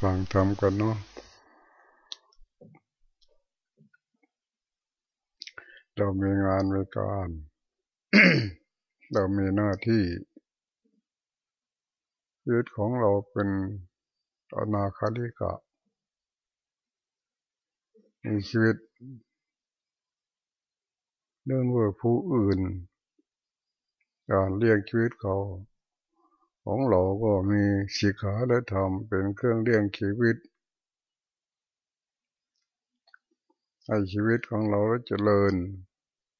ฟังทำกันเนาะเรามีงานมีการเรามีหน้าที่ชีวิตของเราเป็นอนาคาลิกะ มีชีวิตเรื่องว่าผู้อื่น การเลี้ยงชีวิตเขา ของเราก็มีสิขาและธรรมเป็นเครื่องเลี้ยงชีวิตให้ชีวิตของเราเจริญ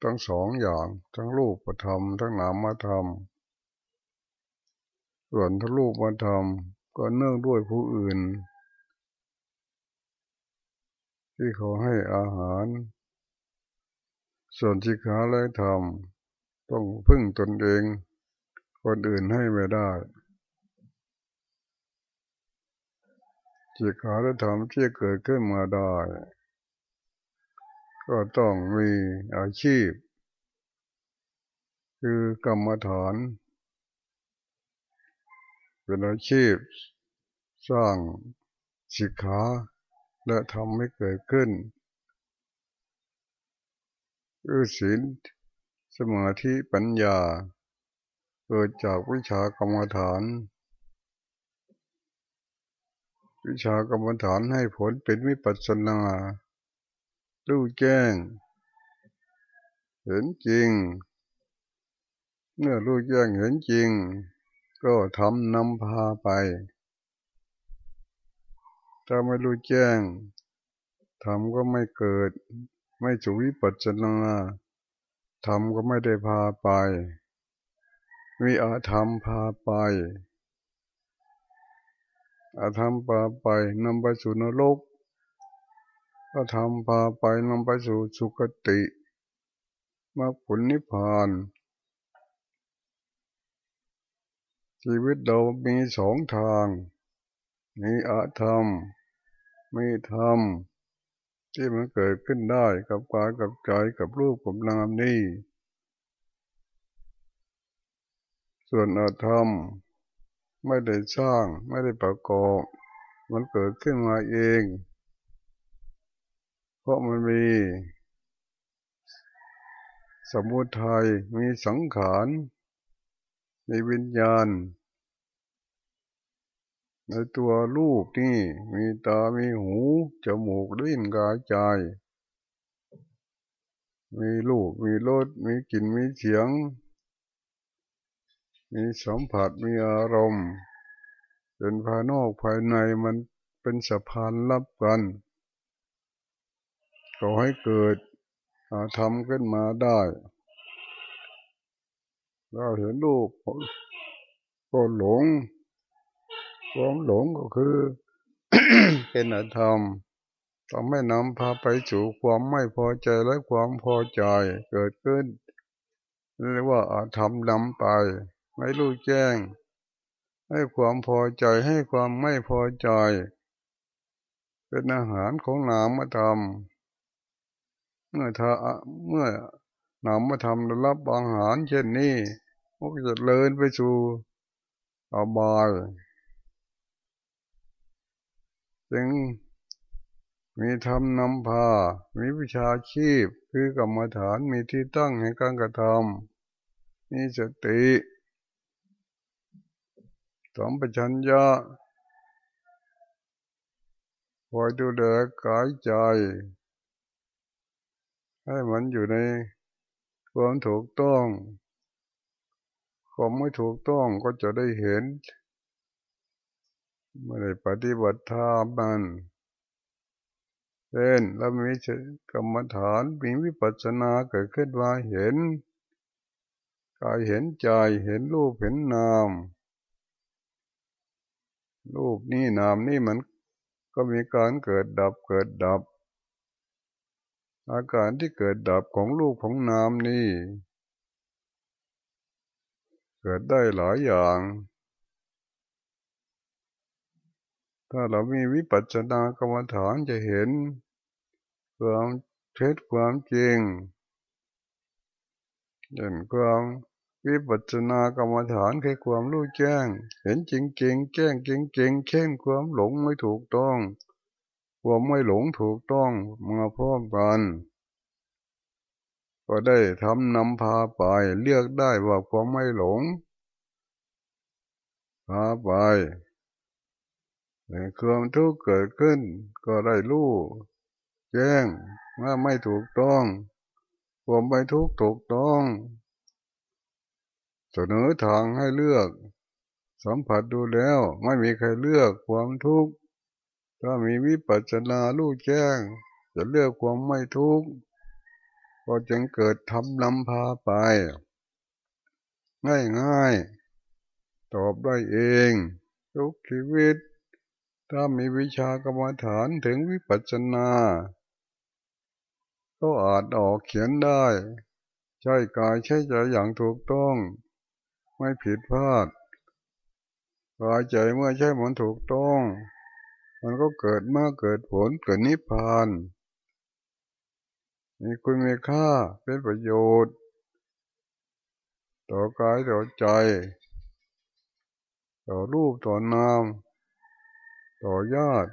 ทั้งสองอย่างทั้งรูปธรรมทั้งนามธรรมส่วนทั้งรูปธรรมก็เนื่องด้วยผู้อื่น ที่เขาให้อาหาร ส่วนสิขาและธรรมต้องพึ่งตนเอง คนอื่นให้ไม่ได้ จิตขาและธรรมที่เกิดขึ้นมาได้ ก็ต้องมีอาชีพ คือกรรมฐาน เป็นอาชีพ สร้างสิกขาและทำให้เกิดขึ้นคือศีลสมาธิปัญญา เกิดจากวิชากรรมฐาน วิชากรรมฐานให้ผลเป็นวิปัสสนารู้แจ้ง เห็นจริง เมื่อรู้แจ้งเห็นจริง ก็ทำนำพาไป ถ้าไม่รู้แจ้งทำก็ไม่เกิด ไม่จุวิปัสสนาทำก็ไม่ได้พาไปมีอาธรรมพาไป อาธรรมพาไปนำไปสู่นรกอาธรรมพาไปนำไปสู่สุคติมรรคผลนิพพาน ชีวิตเรามีสองทาง มีอาธรรม มีธรรม ที่มันเกิดขึ้นได้กับกายกับใจกับรูปกับนามนี่ ส่วนอาธรรม ไม่ได้สร้าง ไม่ได้ประกอบ มันเกิดขึ้นมาเอง เพราะมันมี สมุทัยมีสังขารมีวิญญาณ ในตัวลูกนี่มีตา มีหู จมูกลิ้นกายใจ มีลูกมีรสมีกลิ่น มีเสียง มีสัมผัสมีอารมณ์เป็นภายนอกภายในมันเป็นสะพานรับกันขอให้เกิดทำขึ้นมาได้เราเห็นลูกก็หลงความหลงก็คือ เป็นอธรรมต้องไม่นำพาไปสู่ความไม่พอใจและความพอใจเกิดขึ้นเรียกว่าอาธรรมนำไป ไม่รู้แจ้ง ให้ความพอใจให้ความไม่พอใจ เป็นอาหารของนามธรรมเมื่อถ้าเมื่อนามธรรมรับอาหารเช่นนี้มันก็จะเลินไปสู่อบายจึงมีธรรมนำพา มีวิชาชีพ คือกรรมฐาน มีที่ตั้งแห่งการกระทำมีสติ สมปชัญญะคอยดูแลกายใจ ให้มันอยู่ในความถูกต้องความไม่ถูกต้องก็จะได้เห็นไม่ได้ปฏิบัติธรรมมันเช่นแล้วมีกรรมฐานมีวิปัสสนาเกิดขึ้นมาเห็นกายเห็นใจเห็นรูปเห็นนาม รูปนี่นามนี่มันก็มีการเกิดดับเกิดดับ อาการที่เกิดดับของรูปของนามนี่ เกิดได้หลายอย่าง ถ้าเรามีวิปัสสนากรรมฐานจะเห็นความเท็จความจริงเห็นความ วิปัสสนากรรมฐานคือความรู้แจ้ง เห็นจริงจริงแจ้งจริงจริงเช่นความหลงไม่ถูกต้องความไม่หลงถูกต้องมาพร้อมกันก็ได้ทำนำพาไปเลือกได้ว่าความไม่หลงพาไปความทุกข์เกิดขึ้น ก็ได้รู้แจ้งว่าไม่ถูกต้อง ความไม่ทุกข์ถูกต้อง สนอทางให้เลือก สัมผัสดูแล้วไม่มีใครเลือกความทุกข์ถ้ามีวิปัสสนาลู่แจ้ง จะเลือกความไม่ทุกข์ก็จึงเกิดทำนำพาไป ง่ายง่ายตอบได้เอง ทุกชีวิต ถ้ามีวิชากรรมฐานถึงวิปัสสนา ก็อาจออกเขียนได้ ใช่กายใช่ใจอย่างถูกต้อง ไม่ผิดพลาดกายใจเมื่อใช่มันถูกต้อง มันก็เกิดมาเกิดผลเกิดนิพพานมีคุณมีค่าเป็นประโยชน์ ต่อกายต่อใจ ต่อรูปต่อนาม ต่อญาติ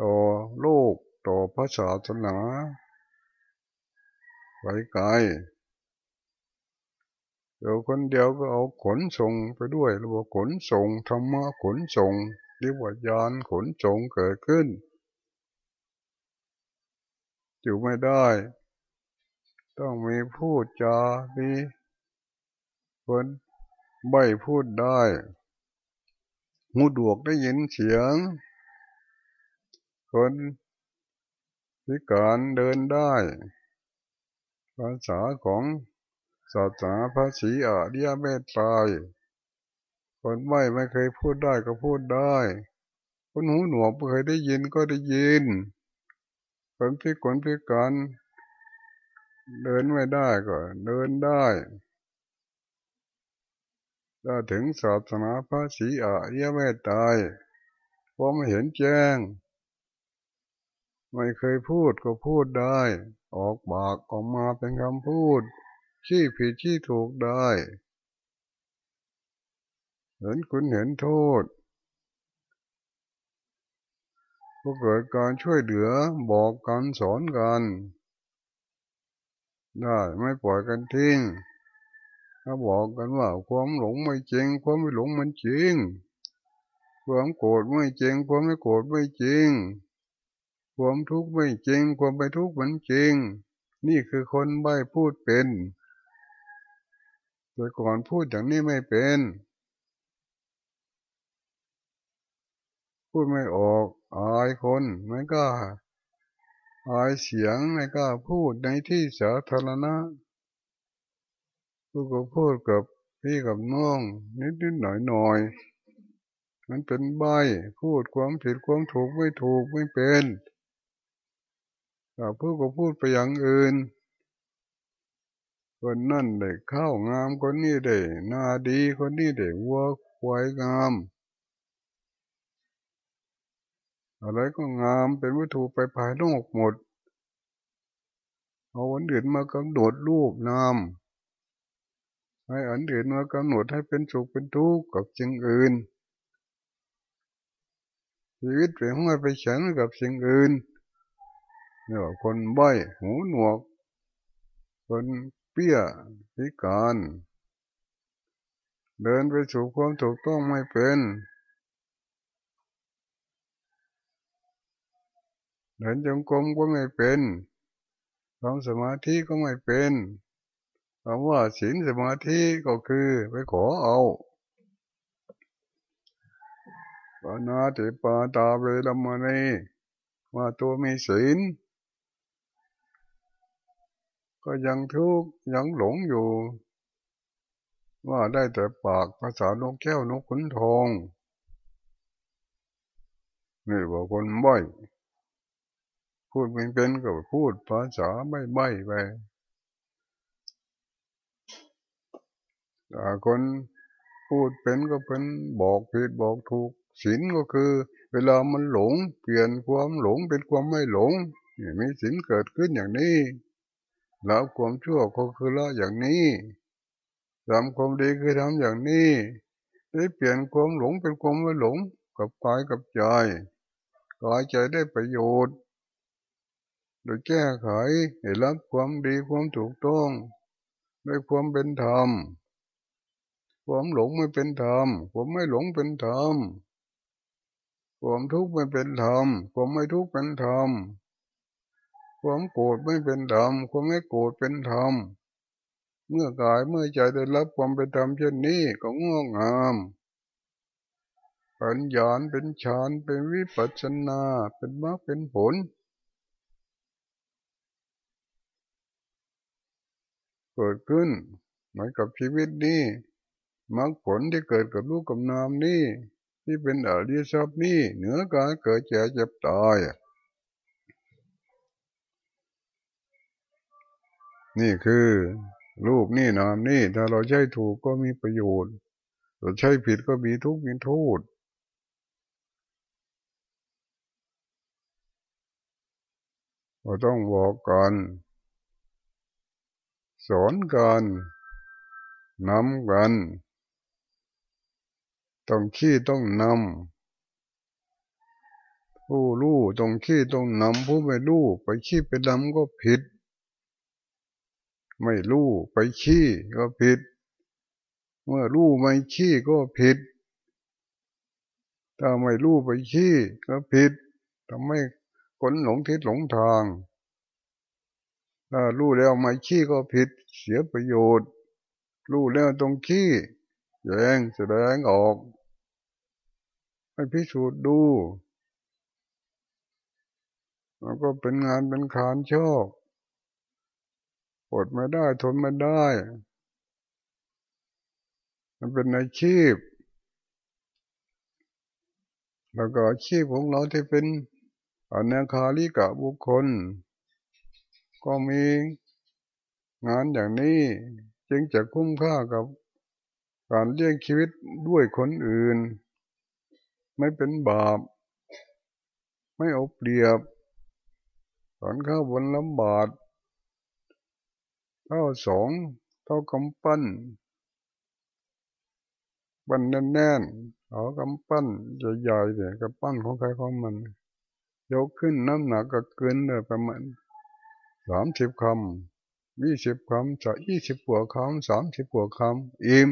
ต่อโลก ต่อพระศาสนาไปไกล เดี๋ยวคนเดียวก็เอาขนส่งไปด้วยเรียกว่าขนส่งธรรมะขนส่งเรียกว่ายานขนส่งเกิดขึ้น อยู่ไม่ได้ ต้องมีพูดจาดีคนไม่พูดได้หูดวกได้ยินเสียง คนพิการเดินได้ ภาษาของ ศาสนาพระศรีอริยเมตไตรคนไม่ไม่เคยพูดได้ก็พูดได้ คนหูหนวกไม่เคยได้ยินก็ได้ยิน คนพิกลพิการเดินไม่ได้ก็เดินได้ถ้าถึงศาสนาพระศรีอริยเมตไตรพอไม่เห็นแจ้ง ไม่เคยพูดก็พูดได้ ออกปากออกมาเป็นคำพูด ชี้ผิดชี้ถูกได้ เห็นคุณเห็นโทษก็เกิดการช่วยเหลือบอกกันสอนกัน ได้ไม่ปล่อยกันทิ้งถ้าบอกกันว่าความหลงไม่จริง ความไม่หลงมันจริง ความโกรธไม่จริง ความไม่โกรธไม่จริง ความทุกข์ไม่จริง ความไม่ทุกข์มันจริง นี่คือคนใบพูดเป็น แต่ก่อนพูดอย่างนี้ไม่เป็น พูดไม่ออกอายคนไม่กล้าอายเสียงไม่กล้าพูดในที่สาธารณะพูดก็พูดกับพี่กับน้องนิดนิดหน่อยหน่อยมันเป็นใบพูดความผิดความถูกไม่ถูกไม่เป็นแต่พูดก็พูดไปอย่างอื่น คนนั่นได้ข้าวงามคนนี้ได้นาดีคนนี้ได้วัวควายงาม อะไรก็งามเป็นวัตถุไปภายนอกหมด เอาอันอื่นมากำหนดรูปนามให้อันอื่นมากำหนดให้เป็นสุขเป็นทุกข์กับสิ่งอื่น ชีวิตไปห้อยไปเฉันกับสิ่งอื่นเนี่ยคนใบ้หูหนวก คน เปี้ยพิการ เดินไปสู่ความถูกต้องไม่เป็นเดินจงกรมก็ไม่เป็นทำสมาธิก็ไม่เป็นคำว่าศีลสมาธิก็คือไปขอเอาปานาติปาตาเวรมณีว่าตัวมีศีล ก็ยังทุกข์ยังหลงอยู่ ว่าได้แต่ปากภาษานกแก้วนกขุนทองนี่ว่าคนใบ้พูดเป็นเป็นก็พูดภาษาไม่ใบ้ไปแต่คนพูดเป็นก็เป็นบอกผิดบอกถูกศีลก็คือ เวลามันหลง เปลี่ยนความหลงเป็นความไม่หลงมีศีลเกิดขึ้นอย่างนี้ ล้วความชั่วก็คือละอย่างนี้ทำความดีคือทำอย่างนี้ ได้เปลี่ยนความหลงเป็นความไม่หลงกับกายกับใจกายใจได้ประโยชน์โดยแก้ไขให้รับความดีความถูกต้องด้วยความเป็นธรรม ความหลงไม่เป็นธรรม ความไม่หลงเป็นธรรม ความทุกข์ไม่เป็นธรรม ความไม่ทุกข์เป็นธรรม ความโกรธไม่เป็นธรรมความไม่โกรธเป็นธรรมเมื่อกายเมื่อใจได้รับความเป็นธรรมเช่นนี้ก็งอกงามปัญญาเป็นฌานเป็นวิปัสสนาเป็นมรรคเป็นผล เกิดขึ้นเหมือนกับชีวิตนี้มรรคผลที่เกิดกับลูกกับนามนี่ที่เป็นอริยสัพนี่เหนือการเกิดแก่เจ็บตาย นี่คือรูปนี่นามนี่ ถ้าเราใช้ถูกก็มีประโยชน์ เราใช้ผิดก็มีทุกข์มีโทษเราต้องบอกกันสอนกันนำกัน ต้องขี้ต้องนำผู้รู้ต้องขี้ต้องนำผู้ไม่รู้ไปขี้ไปนำก็ผิด ไม่รู้ไปขี้ก็ผิด เมื่อรู้ไม่ขี้ก็ผิด ถ้าไม่รู้ไปขี้ก็ผิดทำให้คนหลงทิศหลงทาง ถ้ารู้แล้วไม่ขี้ก็ผิด เสียประโยชน์ รู้แล้วตรงขี้แยงแสดงออกให้พิสูจน์ดูแล้วก็เป็นงานเป็นคานชอบ อดไม่ได้ทนไม่ได้ มันเป็นอาชีพ แล้วก็อาชีพของเราที่เป็นอนาคาลิกะบุคคล ก็มีงานอย่างนี้จึงจะคุ้มค่ากับการเลี้ยงชีวิตด้วยคนอื่น ไม่เป็นบาป ไม่เอาเปรียบตอนข้าวบนลำบาด เท่าสองเท่ากำปั้นบันแน่นๆเอากำปั้นใหญ่ๆเนี่ยกำปั้นของใครของมัน ยกขึ้นน้ำหนักก็เกินเลยประมาณสามสิบคำยี่สิบคำจะยี่สิบหัวคำสามสิบหัวคำอิ่ม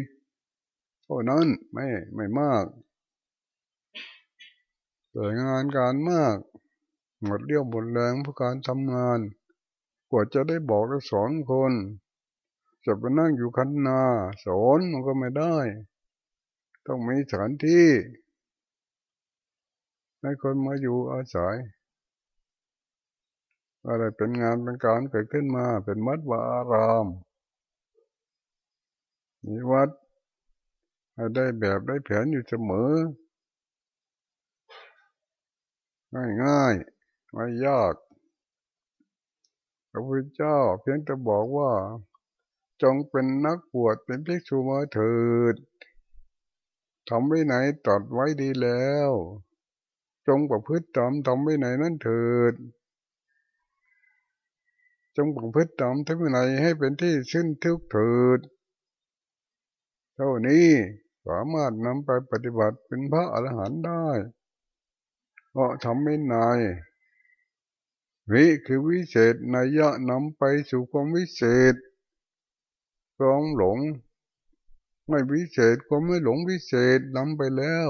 เท่านั้นไม่ไม่มากแต่งานการมาก หมดเรี่ยวหมดแรงเพราะการทำงาน กว่าจะได้บอกและสอนคนจะไปนั่งอยู่คันนา สอนมันก็ไม่ได้ ต้องมีสถานที่ ให้คนมาอยู่อาศัยอะไรเป็นงานเป็นการเกิดขึ้นมาเป็นวัดวาอารามมีวัดได้แบบได้แผนอยู่เสมอ ง่ายง่ายไม่ยาก พระพุทธเจ้าเพียงแต่บอกว่า จงเป็นนักบวชเป็นภิกษุมาเถิดทำไว้ไหนตัดไว้ดีแล้ว จงประพฤติตามทำไว้ไหนนั่นเถิด จงประพฤติตามทำไว้ไหนให้เป็นที่ชื่นทุกเถิด เท่านี้สามารถนำไปปฏิบัติเป็นพระอรหันต์ได้ เพราะทำไม่นาย วิคือวิเศษนายะนำไปสู่ความวิเศษความหลง ไม่วิเศษความไม่หลงวิเศษนำไปแล้ว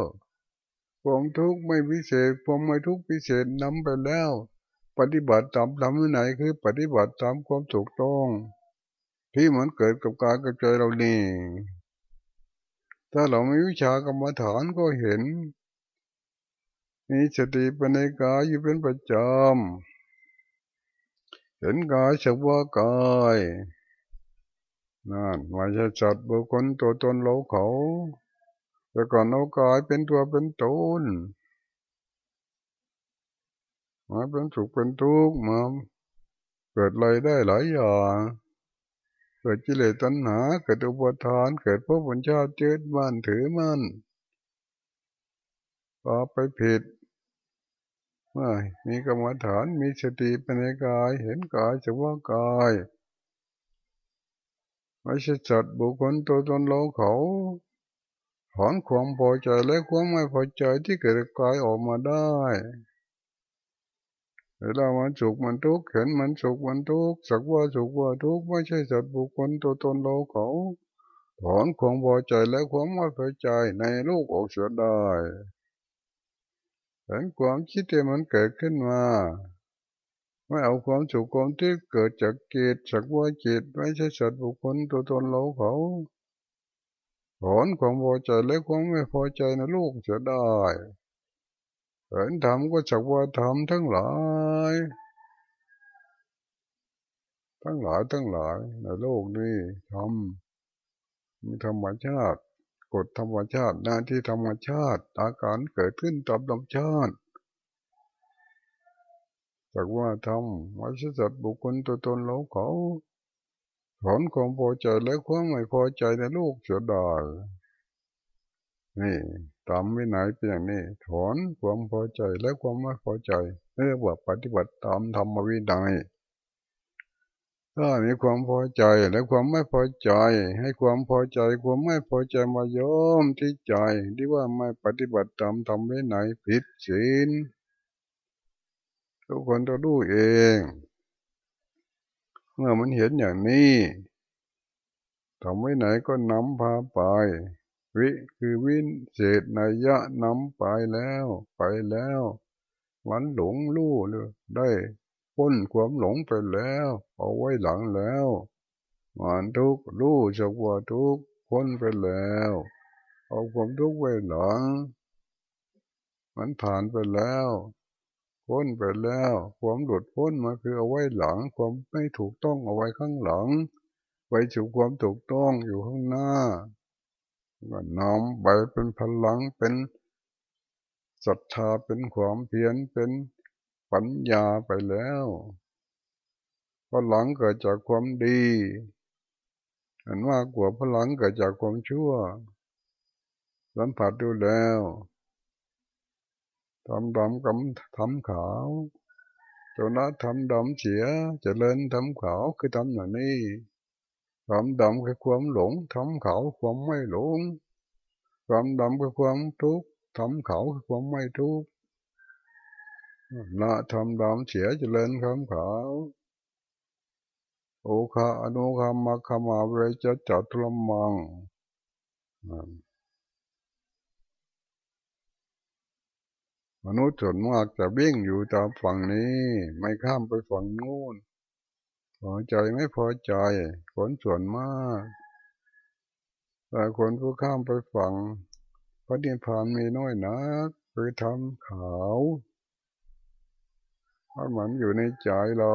ความทุกข์ไม่พิเศษความไม่ทุกข์พิเศษนำไปแล้ว ปฏิบัติตามทำไหนคือปฏิบัติตามความถูกต้องที่มันเกิดกับกายกับใจเรานี่ถ้าเราไม่วิชากรรมฐานก็เห็นมีสติปัญญกายอยู่เป็นประจำ เห็นกายเฉพาะกายนั่นไม่ใช่จัดบุคคลตัวตนเราเขา แต่ก่อนเอากายเป็นตัวเป็นตนมาเป็นสุขเป็นทุกข์มาเกิดอะไรได้หลายอย่างเกิดกิเลสตัณหา เกิดอุปทาน เกิดพวกบัญชาเจิดบ้านถือมั่นพอไปผิด มื่อมีกรรมฐานมีสติเป็นกาย เห็นกายเฉพากายไม่ใช่จัดบุคคลตัวตนเราเขาถอนความพอใจและความไม่พอใจที่เกิดกายออกมาได้เวลามันสุขมันทุกข์เห็นมันสุขมันทุกข์สักว่าสุขว่าทุกข์ไม่ใช่จัดบุคคลตัวตนเราเขาถอนความพอใจและความไม่พอใจในลูกออกเสียได้ ห็นความคิดที่มันเกิดขึ้นมา ไม่เอาความสุขความที่เกิดจากจิตสักว่าจิตไม่ใช่สัตว์บุคคลตัวตนเราเขาถอนความพอใจและความไม่พอใจในลูกจะได้เห็นธรรมก็สักว่าธรรมทั้งหลาย ทั้งหลายทั้งหลายในโลกนี้ธรรมมีธรรมชาติ กฎธรรมชาติหน้าที่ธรรมชาติอาการเกิดขึ้นตามธรรมชาติจากว่าทำไม่ใช่สัตว์บุคคลตัวตนเราเขาถอนความพอใจและความไม่พอใจในลูกเสียดายนี่ตามวินัยเป็นอย่างนี้ ถอนความพอใจและความไม่พอใจเรียกว่าปฏิบัติตามธรรมวินัย ถ้ามีความพอใจและความไม่พอใจ ให้ความพอใจความไม่พอใจมาย้อมที่ใจที่ว่าไม่ปฏิบัติตามธรรมวินัยผิดศีลทุกคนจะดูเอง เมื่อมันเห็นอย่างนี้ทำไว้ไหนก็นำพาไป วิคือวินเศษนายะนำไปแล้ว ไปแล้วมันหลงลู่เลยได้ พ้นความหลงไปแล้ว เอาไว้หลังแล้วมันทุกลู่จักว่าทุกพ้นไปแล้ว เอาความทุกข์ไว้หลัง มันผ่านไปแล้วพ้นไปแล้ว ความหลุดพ้นมาคือเอาไว้หลัง ความไม่ถูกต้องเอาไว้ข้างหลัง ไว้สู่ความถูกต้องอยู่ข้างหน้าก็น้อมไปเป็นพลังเป็นศรัทธาเป็นความเพียรเป็น ปัญญาไปแล้วพลังเกิดจากความดีเห็นว่ากว่าพลังเกิดจากความชั่วสัมผัสดูแล้วทำดำกับทำขาวจนะทำดำเสียจะเล่นทำขาวคือทำอย่างนี้ทำดำคือความหลงทำขาวความไม่หลงความดำคือความทุกข์ทำขาวคือความไม่ทุกข์ ละทำดำเสียจะเล่นคำขาวโอคาอนุคามาคามาเวจะจัตุลมังมนุษย์ส่วนมากจะวิ่งอยู่ตามฝั่งนี้ ไม่ข้ามไปฝั่งนู้นพอใจไม่พอใจคนส่วนมากแต่คนผู้ข้ามไปฝั่งพระนิพพานมีน้อยนักไปทำขาว เพราะมันอยู่ในใจเรา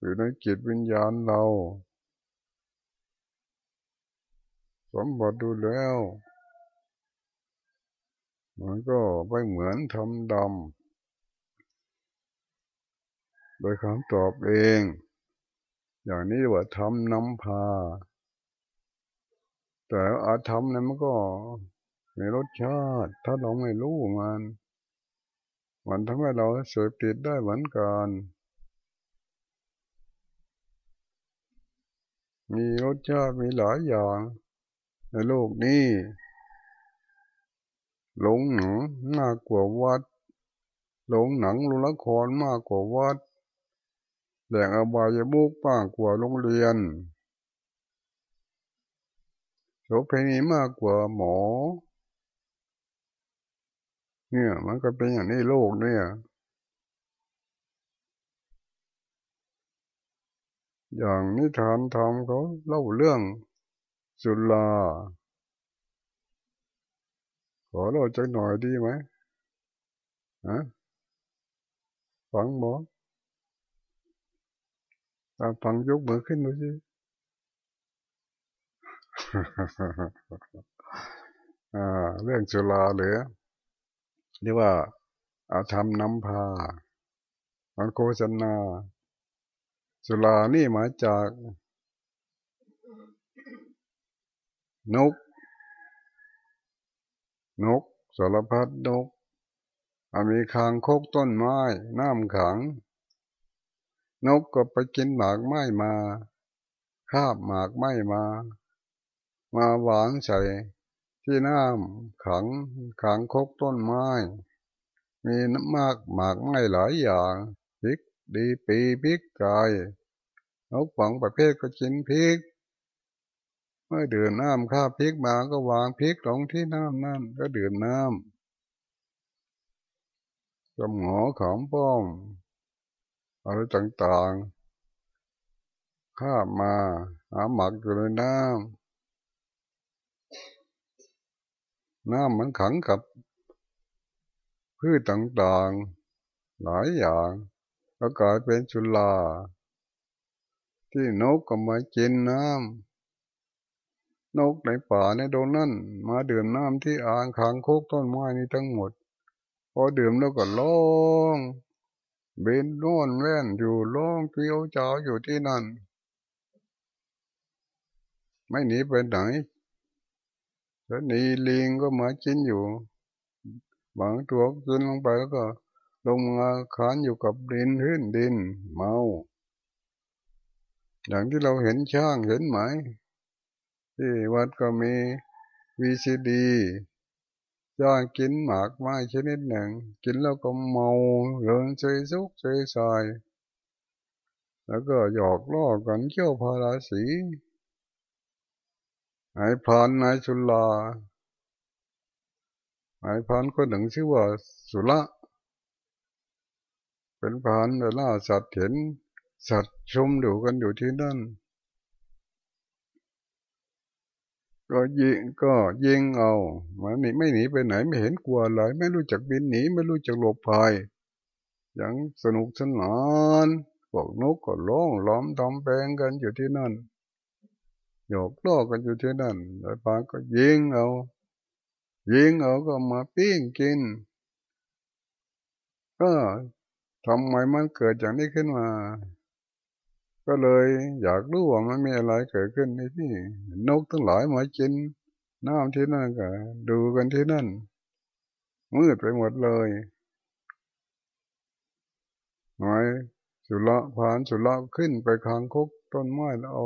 อยู่ในจิตวิญญาณเรา สมบัติดูแล้วมันก็ไม่เหมือนทำดำโดยคำตอบเอง อย่างนี้ว่าทำนำพา แต่อาธรรมนั้นมันก็มีรสชาติ ถ้าเราไม่รู้มัน มันทำให้เราเสพติดได้เหมือนกัน มีรสชาติมีหลายอย่างในโลกนี้หลงหนังมากกว่าวัด หลงหนังลงละครมากกว่าวัดแหล่งอบายมุกมากกว่าโรงเรียนโสเภณีมากกว่าหมอ เนี่ย มันก็เป็นอย่างนี้โลกเนี่ย อย่างนิทานทำเขาเล่าเรื่องสุลาขอเราจะหน่อยดีไหมฮะฟังบอตามฟังยกมือขึ้นดูสิเรื่องจุลาเหลือ เรียกว่าอาธรรมนำพามันโฆษณาจุลานี่มาจาก นก นกสารพัดนกมีคางคกต้นไม้ น้ำขัง นกก็ไปกินหมากไม้มาคาบหมากไม้มา มาวางใส่ ที่น้ำขังขังคกต้นไม้ มีน้ำมากหมากไม้หลายอย่างพริกดีปีพริกไก่นกฝังประเภทก็กินพริก เมื่อดื่มน้ำข้าพริกมาก็วางพริกลงที่น้ำนั่นก็ดื่มน้ำจำหอขามป้องอะไรต่างๆ ข้ามาหาหมักอยู่ในน้ำ น้ำมันขังกับพืชต่างๆ หลายอย่างก็กลายเป็นจุลา ที่นกก็มากินน้ำนกในป่าในโดนนั่นมาดื่มน้ำที่อ่างขางโคกต้นไม้นี่ทั้งหมด พอดื่มแล้วก็ร้องเบนโน่นแว่นอยู่ร้องเกลียวจ้าอยู่ที่นั่น ไม่หนีไปไหน แล้วนีลิงก็มากินอยู่บางตัวกินลงไปแล้วก็ ลงมาคานอยู่กับดินพื้นดินเมา อย่างที่เราเห็นช่างเห็นไหมที่วัดก็มีวีซีดีย่างกินหมากไม้ชนิดหนึ่ง กินแล้วก็เมาเริงเฉยซุกเฉยสายแล้วก็หยอกล้อกันเกี่ยวพาราสี ไอ้พานนายชุลาไอ้พานคนหนึ่งชื่อว่าสุละ เป็นพานเวลาสัตว์เห็นสัตว์ชมดูกันอยู่ที่นั่น ก็ยิงก็ยิงเอามันหนีไม่หนีไปไหนไม่เห็นกลัวเลยไม่รู้จักบินหนีไม่รู้จักหลบภัยยังสนุกสนานพวกนกก็ร้องล้อมทำแปลงกันอยู่ที่นั่น หยอกล้อกันอยู่ที่นั่นแล้วปาก็ยิงเอา ยิงเอาก็มาปิ้งกิน ก็ทำไมมันเกิดอย่างนี้ขึ้นมา ก็เลยอยากรู้ว่ามันมีอะไรเกิดขึ้นในที่นกทั้งหลายมากินน้ำที่นั่นก็ดูกันที่นั่น มืดไปหมดเลยหน่อยสุละผ่านสุละขึ้นไปคางคุกต้นไม้แล้ว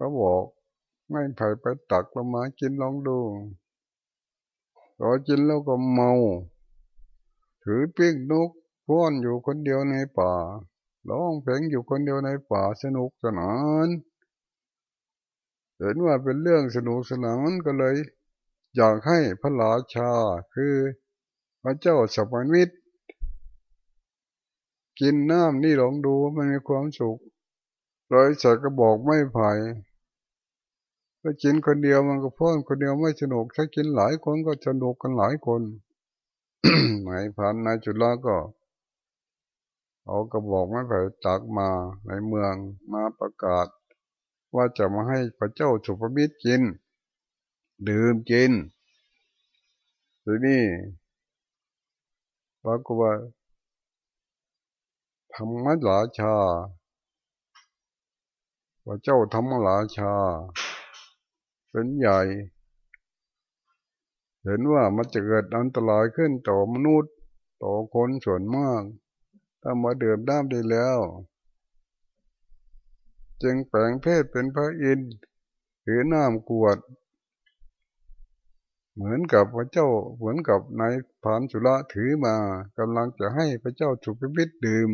เขาบอกไม่ไผ่ไปตักลงมากินลองดูพอกินแล้วก็เมา ถือปิ้งนกพ้อนอยู่คนเดียวในป่าร้องเพลงอยู่คนเดียวในป่าสนุกสนานเห็นว่าเป็นเรื่องสนุกสนานก็เลย อยากให้พระราชาคือพระเจ้าสัพมิตรกินน้ำนี่ลองดูมันมีความสุขเลยใส่กระบอกไม่ไผ่ ถ้ากินคนเดียวมันก็พ้นคนเดียวไม่สนุก ถ้ากินหลายคนก็สนุกกันหลายคนหมายพันนายจุฬาก็เอากระบอกไม้ไผ่จักมาในเมืองมาประกาศ ว่าจะมาให้พระเจ้าสุภมิตรกิน ดื่มกินทีนี้ปรากฏว่าธรรมราชา พระเจ้าธรรมราชา เป็นใหญ่ เห็นว่ามันจะเกิดอันตรายขึ้นต่อมนุษย์ต่อคนส่วนมาก ถ้ามาเดิมด้ามได้แล้ว จึงแปลงเพศเป็นพระอินทร์ถือน้ำกวด เหมือนกับพระเจ้าเหมือนกับนายผานสุระถือมากำลังจะให้พระเจ้าสุภวิทย์ดื่ม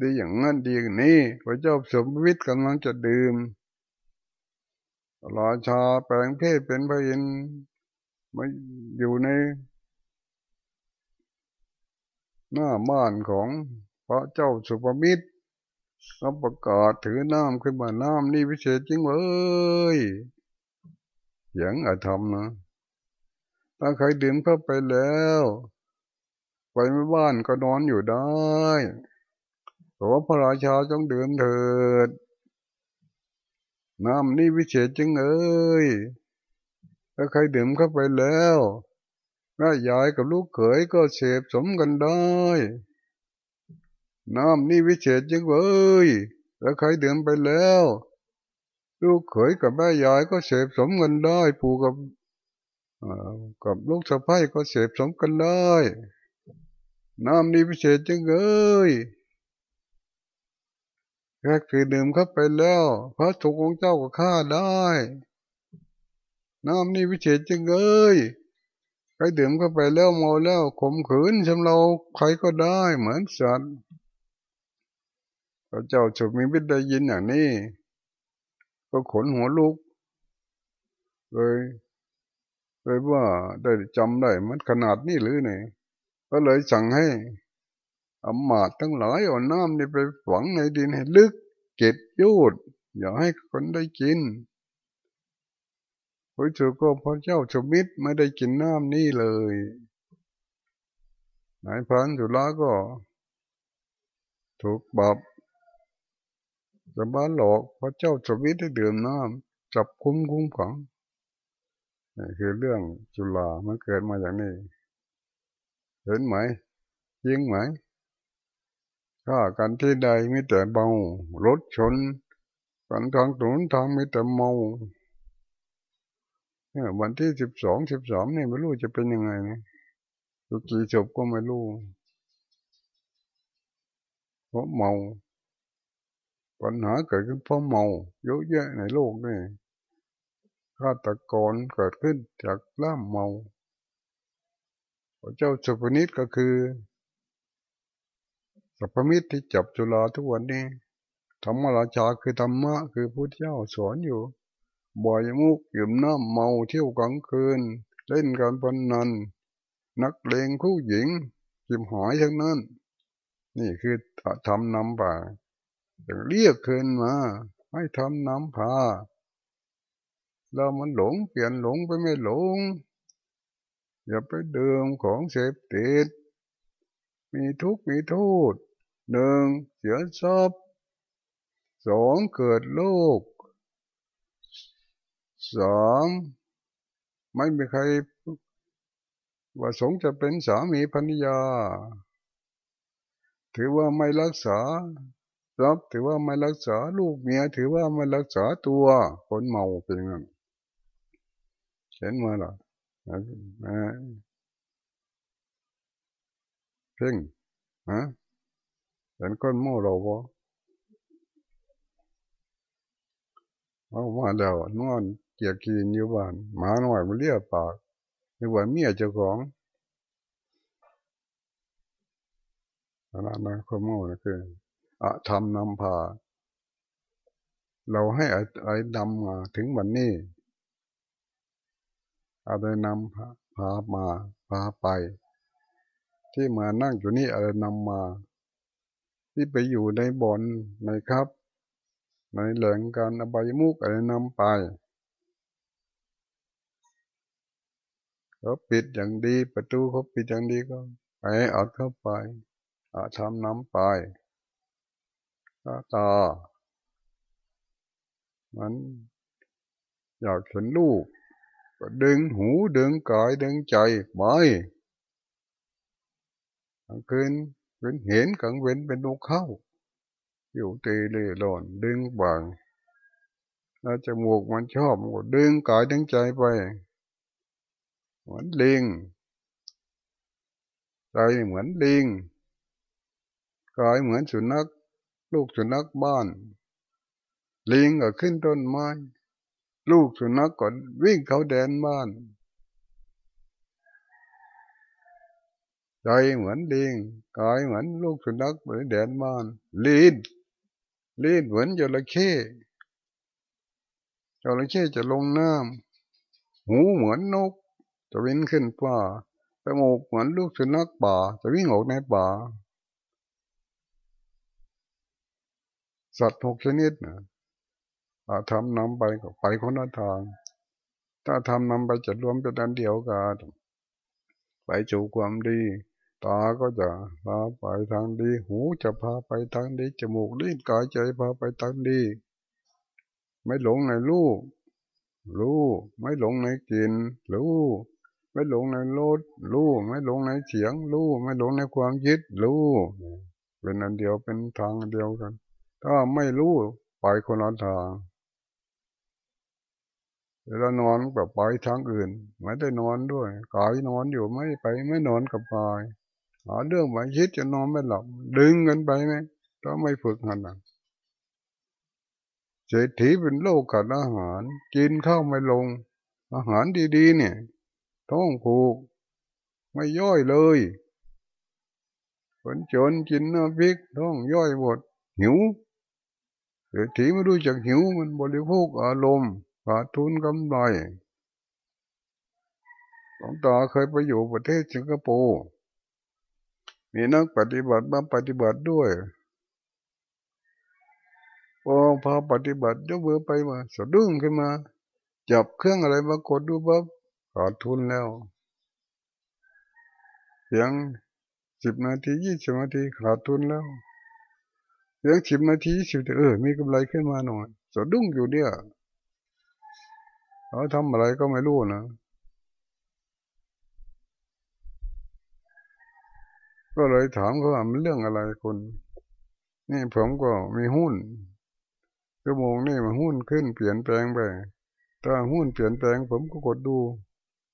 ดีอย่างนั้นดีอย่างนี้พระเจ้าสมวิทย์กำลังจะดื่ม ราชาแปลงเพศเป็นพระอินทร์มาอยู่ใน หน้าบ้านของพระเจ้าสุภมิตรเขาประกาศถือน้ำขึ้นมาน้ำนี่วิเศษจริงเว้ยอย่างอาธรรมนะถ้าใครดื่มเข้าไปแล้ว ไปไม่บ้านก็นอนอยู่ได้เพราพระราชาจงดื่มเถิด น้ำนี่วิเศษจริงเอ้ยถ้าใครดื่มเข้าไปแล้วแม่ยายกับลูกเขยก็เสพสมกันได้ น้ำนี่วิเศษจริงเว้ยแล้วใครดื่มไปแล้ว ลูกเขยกับแม่ยายก็เสพสมกันได้ ปู่กับกับลูกสะใภ้ก็เสพสมกันได้ น้ำนี่วิเศษจริงเอ้ย แค่คือดื่มเข้าไปแล้ว พระถูกของเจ้าก็ฆ่าได้ น้ำนี่วิเศษจริงเลยใครดื่มเข้าไปแล้วเมาแล้วข่มขืนชำเราใครก็ได้เหมือนสัตว์พระเจ้าฉุกมีวิทได้ยินอย่างนี้ ก็ขนหัวลุกเลยเลยว่าได้จำได้มันขนาดนี้หรือไงก็เลยสั่งให้ อำมาตทั้งหลายเอาน้ำนี่ไปฝังในดินให้ลึก เก็ดยูด อย่าให้คนได้กินพระเจ้าก็พระเจ้าชมิตรไม่ได้กินน้ำนี่เลยนายพันธุลาก็ ถูกบับจะบ้านหลอกพระเจ้าชมิตรได้ดื่มน้ำจับคุ้มคุ้มขังนี่คือเรื่องจุลามันเกิดมาอย่างนี้ เห็นไหมยิงไหม ถ้ากันที่ใดมีแต่เมารถชนกันทางถนนทางมีแต่เมาเนี่ยวันที่สิบสองสิบสามนี่ไม่รู้จะเป็นยังไงนะกี่จบก็ไม่รู้เพราะเมาปัญหาเกิดขึ้นเพราะเมาเยอะแยะในโลกนี่ฆาตกรเกิดขึ้นจากล่ามเมาพระเจ้าสุพนิตก็คือ สัพมิตรที่จับจุฬาทุกวันนี้ธรรมราชาคือธรรมะคือพุทธเจ้าสอนอยู่ บ่อยมุกยืมน้ำเมาเที่ยวกลางคืน เล่นการพนัน นักเลงผู้หญิงจิมหอยทั้งนั้น นี่คือทำนำป่าเรียกคืนมา ให้ทำนำพาเรามันหลงเปลี่ยนหลงไปไม่หลง อย่าไปเดิมของเสพติดมีทุกข์มีโทษ หนึ่งเสียทรัพย์สองเกิดโรคสามไม่มีใครว่าสงจะเป็นสามีพันยา ถือว่าไม่รักษาทรัพย์ถือว่าไม่รักษาลูกเมีย ถือว่าไม่รักษาตัวคนเมาเป็นงั้นเห็นมาหรอเพ่งฮะ เห็นก้นโม่เราบ่เอามาแล้วนอนเกียกินอยู่บ้านหมาหน่อยมันเลียปากในวันเมียเจ้าของอะไรนะคนโม่นะคืออะทำนำพา เราให้อะไรนำมาถึงวันนี้อะไรนำพามาพาไป ที่มานั่งอยู่นี่อะไรนำมา ที่ไปอยู่ในบ่อนในครับ ในแหล่งการอบายมุกอะไรนำไปเขาปิดอย่างดีประตูเขาปิดอย่างดีก็ไปเอาเข้าไปอาทำน้ำไปตามันอยากเห็นลูกก็ดึงหูดึงกายดึงใจไปกลางคืน เป็นเห็นกังเว้นเป็นนกเข้า อยู่ตีเล่ร่อนดึงบางแล้วจมูกมันชอบก็ดึงกายดึงใจไปเหมือนลิงใจเหมือนลิงกายเหมือนสุนัขลูกสุนัขบ้าน ลิงก็ขึ้นต้นไม้ ลูกสุนัขก็วิ่งเข้าแดนบ้าน ใจเหมือนดิงกายเหมือนลูกสุนัขเหมือนแดนบ้านลีนลีนเหมือนจระเข้จระเข้จะลงน้ำหูเหมือนนก จะวิ่งขึ้นฟ้าจมูกเหมือนลูกสุนัขป่า จะวิ่งออกในป่า สัตว์หกชนิดนะถ้าทำนำไปก็ไปคนละทาง ถ้าทำนำไปจะรวมเป็นอันเดียวกันไปจูความดี ตาก็จะพาไปทางดี หูจะพาไปทางดี จมูกลิ้นกายใจพาไปทางดี ไม่หลงในรูปรู้ ไม่หลงในกลิ่นรู้ ไม่หลงในรสรู้ ไม่หลงในเสียงรู้ ไม่หลงในความคิดรู้ เป็นอันเดียวเป็นทางเดียวกัน ถ้าไม่รู้ไปคนละทางเวลานอนแบบไปทางอื่น ไม่ได้นอนด้วยกายนอนอยู่ไม่ไปไม่นอนกับกาย หาเรื่องมาคิดจะนอนไม่หลับดึงกันไปไหมถ้าไม่ฝึกหันเศรษฐีเป็นโรคขาดอาหารกินข้าวไม่ลง อาหารดีๆเนี่ย ท้องผูก ไม่ย่อยเลยคนจนกินน้ำพริกท้องย่อยหมดหิวเศรษฐีไม่รู้จักหิวมันบริโภคอารมณ์ขาดทุนกำไรหลวงตาเคยไปอยู่ประเทศสิงคโปร์ มีนักปฏิบัติมาปฏิบัติด้วยพอพอปฏิบัติยกมือไปมา สะดุ้งขึ้นมาจับเครื่องอะไรมากดดูปั๊บขาดทุนแล้วเพียงสิบนาทียี่สิบนาทีขาดทุนแล้วเพียงสิบนาทีสิบเออมีกำไรขึ้นมาหน่อย สะดุ้งอยู่เนี่ยเขาทำอะไรก็ไม่รู้นะ ก็เลยถามเขาว่ามันเรื่องอะไรคุณนี่ผมก็มีหุ้นชั่วโมงนี่มันหุ้นขึ้นเปลี่ยนแปลงไปถ้าหุ้นเปลี่ยนแปลง ผมก็กดดู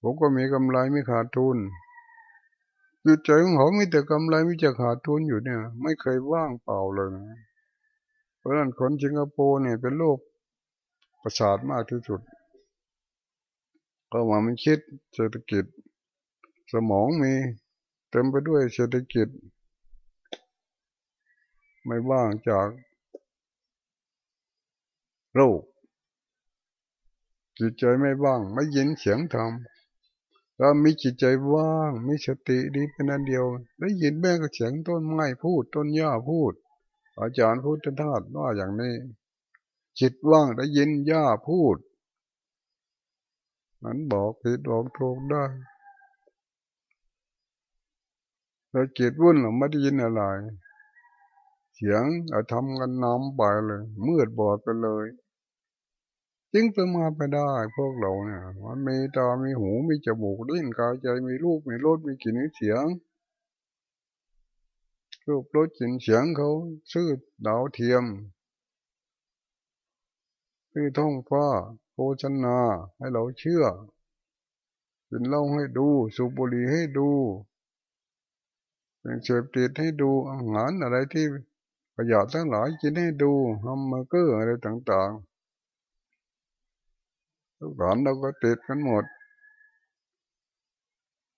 ผมก็มีกำไรไม่ขาดทุนจิตใจของเขามีแต่กำไรไม่จะขาดทุนอยู่เนี่ย ไม่เคยว่างเปล่าเลยนะ เพราะฉะนั้นคนสิงคโปร์เนี่ยเป็นโลกประสาทมากที่สุด ก็ว่ามันคิดเศรษฐกิจ สมองมี ต็มไปด้วยเศรษฐกิจ ไม่ว่างจากโลกจิตใจไม่ว่าง ไม่ยินเสียงธรรมเรามีจิตใจว่าง มีสติดีเป็นอันเดียว ได้ยินแม่ก็เสียงต้นไม้พูด ต้นหญ้าพูด อาจารย์พุทธทาสว่าอย่างนี้ จิตว่างได้ยินหญ้าพูด มันบอกผิดบอกถูกได้ แต่จิตวุ่นหรือไม่ได้ยินอะไร เสียงเอาทำกันน้ำไปเลย มืดบอดไปเลยจึงเป็นมาไปได้พวกเราเนี่ยมันมีตา มีหู มีจมูกลิ้นกายใจ มีรูป มีรส มีกลิ่น มีเสียง รูปรสกลิ่นเสียงเขาชื่อดาวเทียมชื่อท้องฟ้าโฆษณาให้เราเชื่อกินเหล้าให้ดู สูบบุหรี่ให้ดู เป็นเสพติดให้ดูอาหารอะไรที่ประหยัดทั้งหลายกินให้ดูฮัมเบอร์เกอร์อะไรต่างๆทุกหลานเราก็ติดกันหมด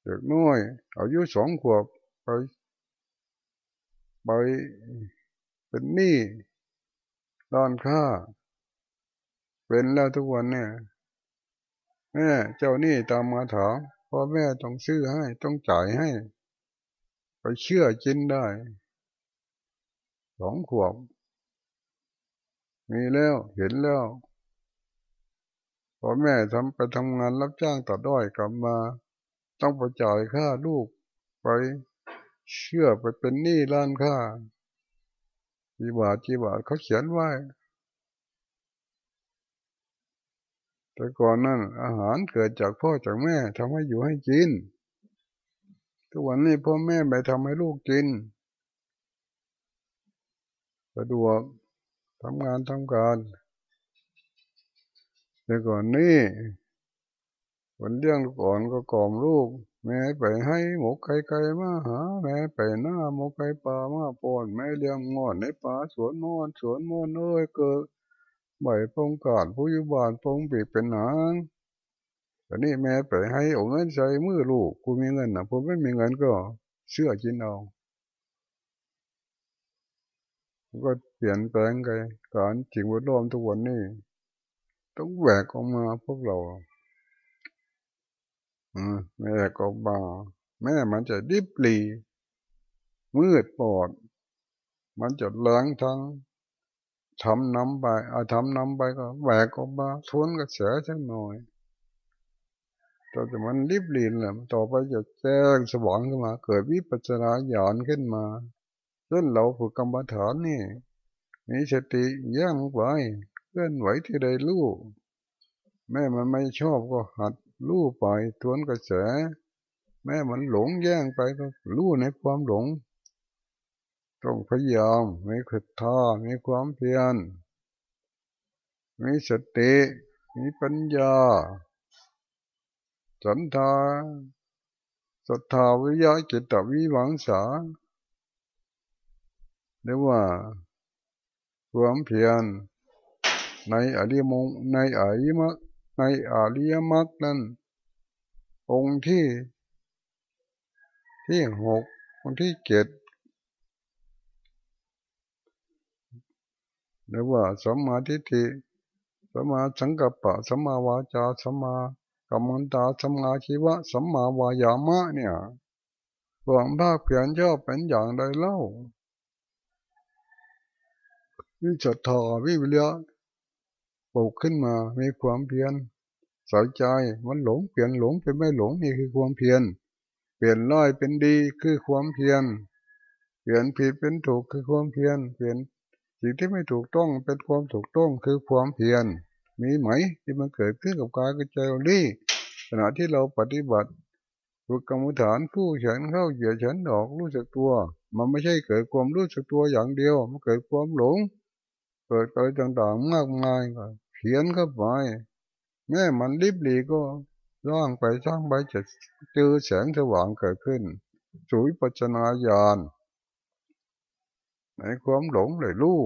เด็กน้อยอายุสองขวบไปไปเป็นหนี้ด้านค่า เป็นแล้วทุกวันเนี่ยแม่เจ้าหนี้ตามมาถามพ่อแม่ต้องซื้อให้ต้องจ่ายให้ เชื่อกินได้สองขวบมีแล้วเห็นแล้วพอแม่ทำไปทำงานรับจ้างตัดด้อยกลับมา ต้องไปจ่ายค่าลูกไปเชื่อไปเป็นหนี้ล้านค่าจีบาทจีบาทเขาเขียนไว้ แต่ก่อนนั้นอาหารเกิดจากพ่อจากแม่ทำให้อยู่ให้กิน ทุกวันนี้พ่อแม่ไปทำให้ลูกกินสะดวกทำงานทำการแต่ก่อนนี่วันเรื่องก่อนก็กล่อมลูก แม่ไปให้หมกไก่ไก่มาหาแม่ไปหน้าหมกไก่ปลามาปอนแม่เลี้ยงงอนในป่าสวนมอนสวนมอนเอ้ยเกิดใบพงกาดผู้ยุบานพงปีกเป็นหนาง ตอนนี้แม่ไปให้เอาเงินใส่มือลูกกูมีเงินนะผมไม่มีเงินก็เชื่อกินเอาก็เปลี่ยนแปลงไปการจิงวัดล้อมทุกวันนี้ต้องแหวกออกมาพวกเราแม่ก็บาแม่มันจะดิบลีมืดปอด มันจะเล้งทั้งทำน้ำไปเอาทำน้ำไปก็แหวกออกมาทวนกระแสสักหน่อย ต่แต่มันริบลีนแหละต่อไปจะแจ้งสว่างขึ้นมา เกิดวิปัสนาญาณขึ้นมาเช่นเราฝึกกรรมฐานนี่ มีสติย่างไปเคลื่อนไหวที่ใดรู้แม่มันไม่ชอบก็หัดรู้ไปทวนกระแส แม่มันหลงแย่งไปก็รู้ในความหลง ต้องพยายามมีขุดท่ามีความเพียรมีสติมีปัญญา สันทาศรัทธาวิยะจิตวิวังสาเรียกว่าความเพียรในอริยมงในอริยมรรคในอริยมรรคนั้น องค์ที่ ที่หกองค์ที่เจ็ดเรียกว่าสมาธิิสมาสังกัปปะสมาวาจาสมา รมันตาสมาชีวะสัมมาวายามะเนี่ยความภาคเพียรชอบเป็นอย่างใดเล่าวิจตาวิวิลยะปลูกขึ้นมา มีความเพียรใส่ใจมันหลงเปลี่ยนหลงเป็นไม่หลงนี่คือความเพียรเปลี่ยนร้อยเป็นดีคือความเพียรเปลี่ยนผิดเป็นถูกคือความเพียรเปลี่ยนสิ่งที่ไม่ถูกต้องเป็นความถูกต้องคือความเพียรมีไหมที่มันเกิดขึ้นกับกายกับใจเรานี่ ขณะที่เราปฏิบัติฝึกกรรมฐานผู้ฉันเข้าเหยียดฉันออกรู้สึกตัว มันไม่ใช่เกิดความรู้สึกตัวอย่างเดียว มันเกิดความหลง เกิดอะไรต่างๆมากมายก็เขียนเข้าไปแม่มันริบหลีก็ร่างไปสร้างไปจะเจอแสงสว่างเกิดขึ้นสุยปัจนาญาณในความหลงเลยรู้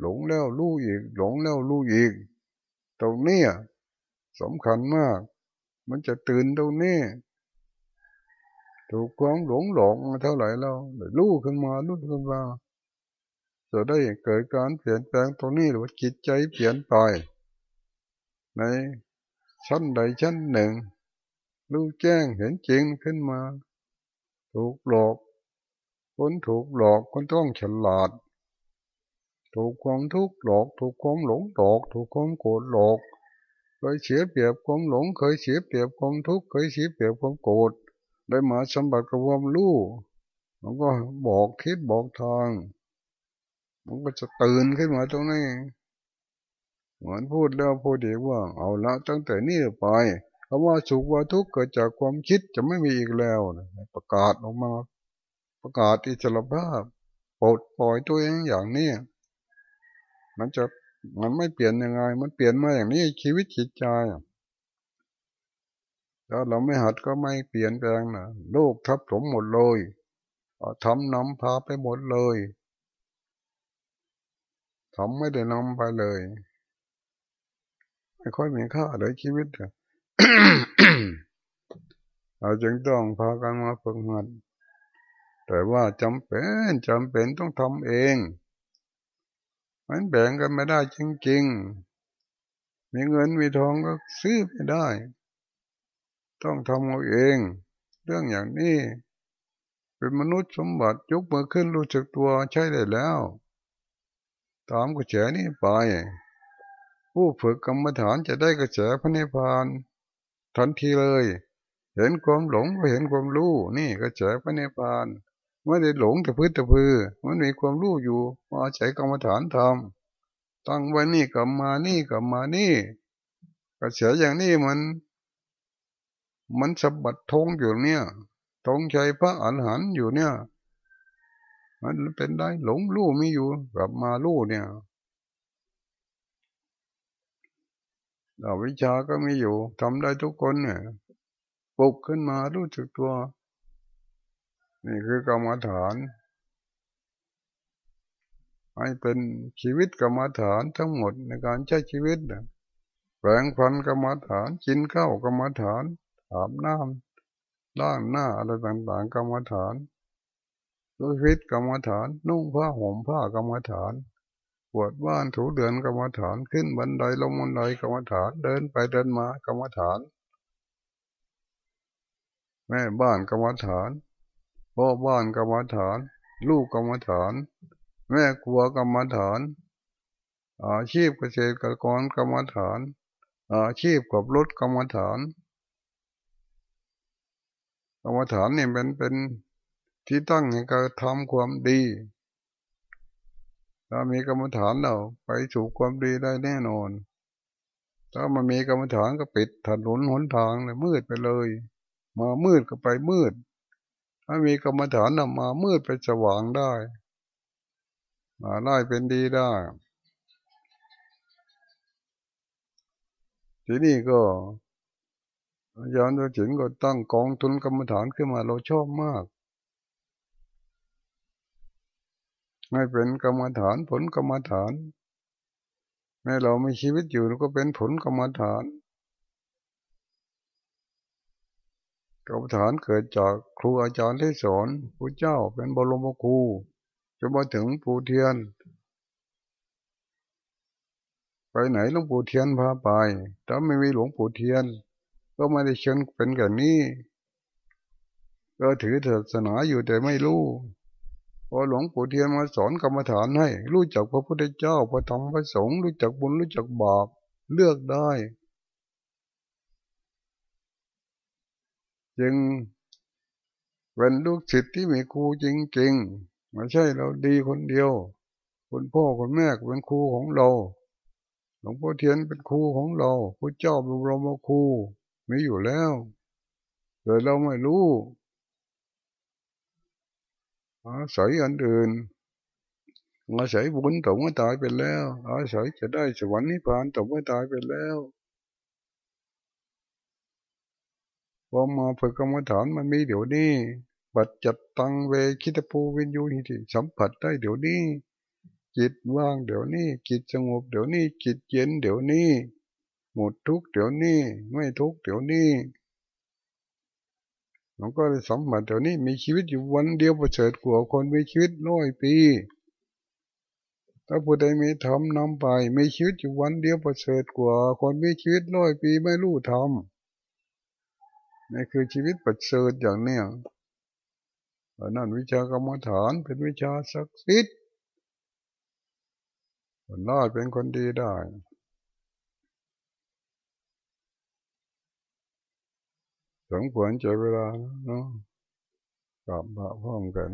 หลงแล้วรู้อีก หลงแล้วรู้อีก ตรงนี้สำคัญมาก มันจะตื่นตรงนี้ถูกความหลงหลงมาเท่าไหร่แล้วรู้ขึ้นมารู้ขึ้นมาจะได้เกิดการเปลี่ยนแปลงตรงนี้หรือว่าจิตใจเปลี่ยนไป ในชั้นใดชั้นหนึ่ง รู้แจ้งเห็นจริงขึ้นมา ถูกหลอกคนถูกหลอกคนต้องฉลาด ถูกความทุกข์หลอก ถูกความหลงหลอก ถูกความโกรธหลอก เคยเสียเปรียบความหลง เคยเสียเปรียบความทุกข์เคยเสียเปรียบความโกรธได้มาสัมบัติกับความรู้มันก็บอกคิดบอกทาง มันก็จะตื่นขึ้นมาตรงนี้เหมือนพูดแล้วพูดอีกว่าเอาละตั้งแต่นี้ไปคำว่าสุขว่าทุกข์เกิดจากความคิดจะไม่มีอีกแล้วประกาศออกมา ประกาศอิสรภาพปลดปล่อยตัวเองอย่างนี้มันจะ มันไม่เปลี่ยนยังไง มันเปลี่ยนมาอย่างนี้ชีวิตจิตใจถ้าเราไม่หัดก็ไม่เปลี่ยนแปลงนะโลกทับถมหมดเลยทำนำพาไปหมดเลยทำไม่ได้นำไปเลย ไม่ค่อยมีค่าเลยชีวิตเราจึงต้องพากันมาฝึกหัดแต่ว่าจำเป็นจำเป็นต้องทำเอง มันแบ่งกันไม่ได้จริงๆ มีเงินมีทองก็ซื้อไม่ได้ ต้องทำเอาเอง เรื่องอย่างนี้ เป็นมนุษย์สมบัติยกมือขึ้นรู้จักตัวใช่ได้แล้ว ตามกระแสนี้ไป ผู้ฝึกกรรมฐานจะได้กระแสพระนิพพานทันทีเลย เห็นความหลงก็เห็นความรู้ นี่กระแสพระนิพพาน ไม่ได้หลงแต่พื้นแต่พือ มันมีความรู้อยู่มาใช้กรรมฐานทำตั้งไว้นี่กลับมานี่กลับมานี่กระเสียอย่างนี้มัน มันสะบัดทงอยู่เนี่ยทงใจพระอรหันต์อยู่เนี่ย มันเป็นได้หลงรู้มีอยู่กลับมารู้เนี่ยเราวิชาก็มีอยู่ทำได้ทุกคนเนี่ยปลุกขึ้นมารู้จักตัว นี่คือกรรมฐาน ให้เป็นชีวิตกรรมฐานทั้งหมดในการใช้ชีวิตแปลงฟันกรรมฐานกินข้าวกรรมฐานอาบน้ำล้างหน้าอะไรต่างๆ กรรมฐานดูชีวิตกรรมฐาน นุ่งผ้าห่มผ้ากรรมฐานปวดบ้านถูเดือนกรรมฐานขึ้นบันไดลงบันไดกรรมฐานเดินไปเดินมากรรมฐาน แม่บ้านกรรมฐาน พ่อบ้านกรรมฐาน ลูกกรรมฐาน แม่ครัวกรรมฐานอาชีพเกษตรกรกรรมฐานอาชีพขับรถกรรมฐานกรรมฐานนี่เป็นเป็นที่ตั้งในการทำความดีถ้ามีกรรมฐานเราไปสู่ความดีได้แน่นอน ถ้ามันมีกรรมฐานก็ปิดถนนหนทางเลยมืดไปเลย มามืดก็ไปมืด ถ้ามีกรรมฐานนำมามืดไปสว่างได้มาได้เป็นดีได้ ทีนี้ก็อาจารย์ตัวจินก็ตั้งกองทุนกรรมฐานขึ้นมาเราชอบมากไม่เป็นกรรมฐานผลกรรมฐานแม้เราไมีชีวิตอยู่ก็เป็นผลกรรมฐาน กรรมฐานเกิดจากครูอาจารย์ที่สอนพระเจ้าเป็นบรมครูจนมาถึงปู่เทียน ไปไหนหลวงปู่เทียนพาไปถ้าไม่มีหลวงปู่เทียน ก็ไม่ได้เชิญเป็นแบบนี้ ก็ถือศาสนาอยู่แต่ไม่รู้พอหลวงปู่เทียนมาสอนกรรมฐานให้ รู้จักพระพุทธเจ้าพระธรรมพระสงฆ์รู้จักบุญรู้จักบาปเลือกได้ จึงเป็นลูกศิษย์ที่มีครูจริงๆไม่ใช่เราดีคนเดียวคุณพ่อคุณแม่เป็นครูของเรา หลวงพ่อเทียนเป็นครูของเราพระเจ้าเป็นรมครูมีอยู่แล้วแต่เราไม่รู้อาศัยอันอื่นอาศัยบุญตกเมื่อตายไปแล้วอาศัยจะได้สวรรค์นิพพานตกเมื่อตายไปแล้ว พอมาฝึกกรรมฐานมันมีเดี๋ยวนี้ปัจจัตตังเวคิตปูวินยูนิติสัมผัสได้เดี๋ยวนี้ จิตว่างเดี๋ยวนี้ จิตสงบเดี๋ยวนี้ จิตเย็นเดี๋ยวนี้ หมดทุกเดี๋ยวนี้ ไม่ทุกเดี๋ยวนี้มันก็ได้สัมผัสเดี๋ยวนี้มีชีวิตอยู่วันเดียวประเสริฐกว่าคนมีชีวิตร้อยปี ถ้าผู้ใดมีธรรมนำไปมีชีวิตอยู่วันเดียวประเสริฐกว่าคนมีชีวิตร้อยปีไม่รู้ธรรม นี่คือชีวิตประเสริฐอย่างเนี้ยนั่นวิชากรรมฐานเป็นวิชาศักดิ์สิทธิ์คนน่าเป็นคนดีได้สมควรใจเวลาเนาะกลับมาพร้อมกัน